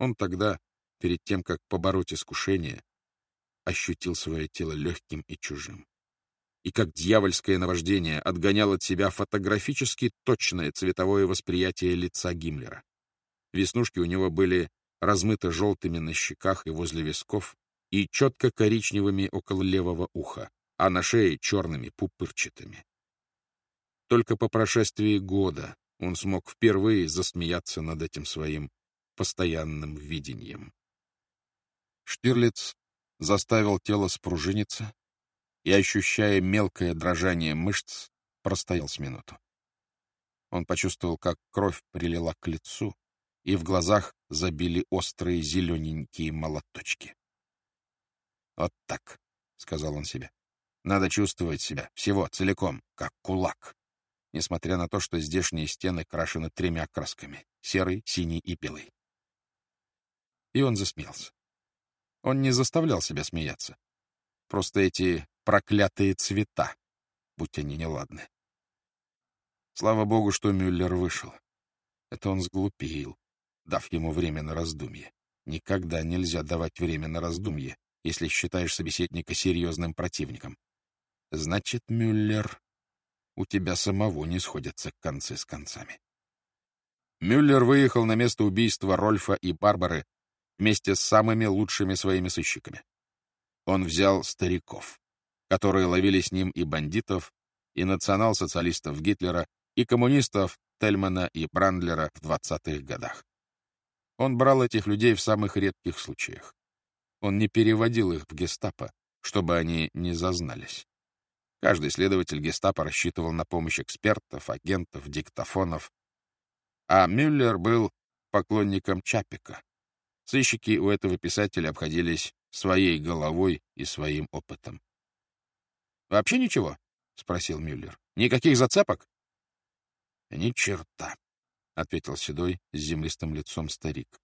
Он тогда, перед тем, как побороть искушение, ощутил свое тело легким и чужим. И как дьявольское наваждение отгонял от себя фотографически точное цветовое восприятие лица Гиммлера. Веснушки у него были размыты желтыми на щеках и возле висков и четко коричневыми около левого уха, а на шее черными пупырчатыми. Только по прошествии года он смог впервые засмеяться над этим своим постоянным видением. Штирлиц заставил тело спружиниться и, ощущая мелкое дрожание мышц, простоял с минуту. Он почувствовал, как кровь прилила к лицу, и в глазах забили острые зелененькие молоточки. «Вот так», — сказал он себе. «Надо чувствовать себя всего, целиком, как кулак, несмотря на то, что здешние стены крашены тремя красками — серый, синий и белый». И он засмеялся. Он не заставлял себя смеяться. Просто эти проклятые цвета, будь они неладны. Слава богу, что Мюллер вышел. Это он сглупил, дав ему время на раздумье. Никогда нельзя давать время на раздумье, если считаешь собеседника серьезным противником. Значит, Мюллер, у тебя самого не сходятся концы с концами. Мюллер выехал на место убийства Рольфа и Барбары вместе с самыми лучшими своими сыщиками. Он взял стариков, которые ловили с ним и бандитов, и национал-социалистов Гитлера, и коммунистов Тельмана и Брандлера в 20-х годах. Он брал этих людей в самых редких случаях. Он не переводил их в гестапо, чтобы они не зазнались. Каждый следователь гестапо рассчитывал на помощь экспертов, агентов, диктофонов. А Мюллер был поклонником Чапика, Сыщики у этого писателя обходились своей головой и своим опытом. «Вообще ничего?» — спросил Мюллер. «Никаких зацепок?» «Ни черта», — ответил седой с землистым лицом старик.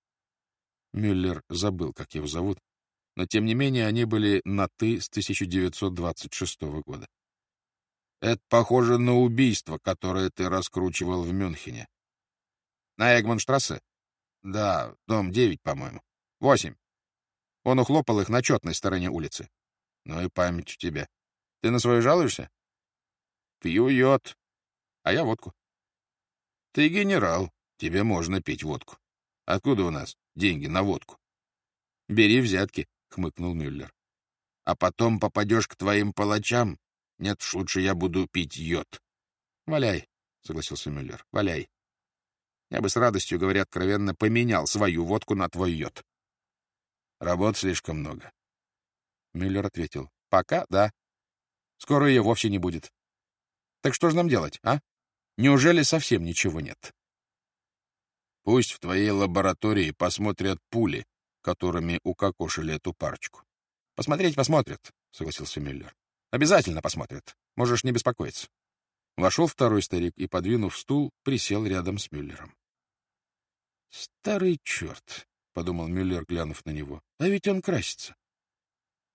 Мюллер забыл, как его зовут, но, тем не менее, они были на «ты» с 1926 года. «Это похоже на убийство, которое ты раскручивал в Мюнхене». «На Эгманштрассе?» Да, дом девять, по-моему. Восемь. Он ухлопал их на четной стороне улицы. Ну и память у тебя. Ты на свою жалуешься? Пью йод. А я водку. Ты генерал. Тебе можно пить водку. Откуда у нас деньги на водку? Бери взятки, — хмыкнул Мюллер. А потом попадешь к твоим палачам. Нет, лучше я буду пить йод. Валяй, — согласился Мюллер, — валяй. Я бы с радостью, говоря откровенно, поменял свою водку на твой йод. Работ слишком много. Мюллер ответил. Пока, да. Скоро ее вовсе не будет. Так что же нам делать, а? Неужели совсем ничего нет? Пусть в твоей лаборатории посмотрят пули, которыми укокошили эту парочку. Посмотреть посмотрят, согласился Мюллер. Обязательно посмотрят. Можешь не беспокоиться. Вошел второй старик и, подвинув стул, присел рядом с Мюллером. «Старый черт!» — подумал Мюллер, глянув на него. «А ведь он красится».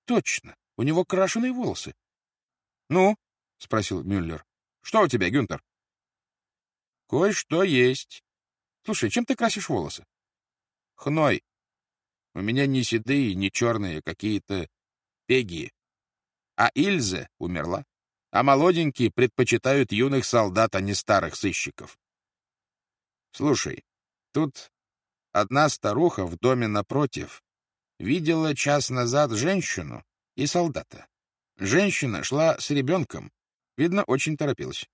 «Точно! У него крашеные волосы». «Ну?» — спросил Мюллер. «Что у тебя, Гюнтер?» «Кое-что есть. Слушай, чем ты красишь волосы?» «Хной. У меня не седые, не черные, какие-то пегие. А Ильзе умерла а молоденькие предпочитают юных солдат, а не старых сыщиков. Слушай, тут одна старуха в доме напротив видела час назад женщину и солдата. Женщина шла с ребенком, видно, очень торопилась.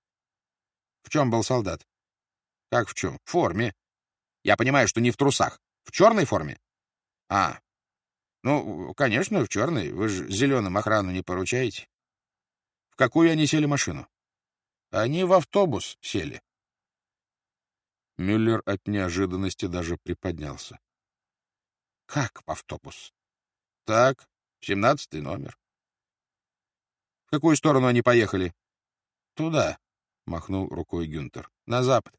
В чем был солдат? Как в чем? В форме. Я понимаю, что не в трусах. В черной форме? А, ну, конечно, в черной. Вы же зеленым охрану не поручаете какую они сели машину? Они в автобус сели. Мюллер от неожиданности даже приподнялся. — Как в автобус? — Так, семнадцатый номер. — В какую сторону они поехали? — Туда, — махнул рукой Гюнтер. — На запад.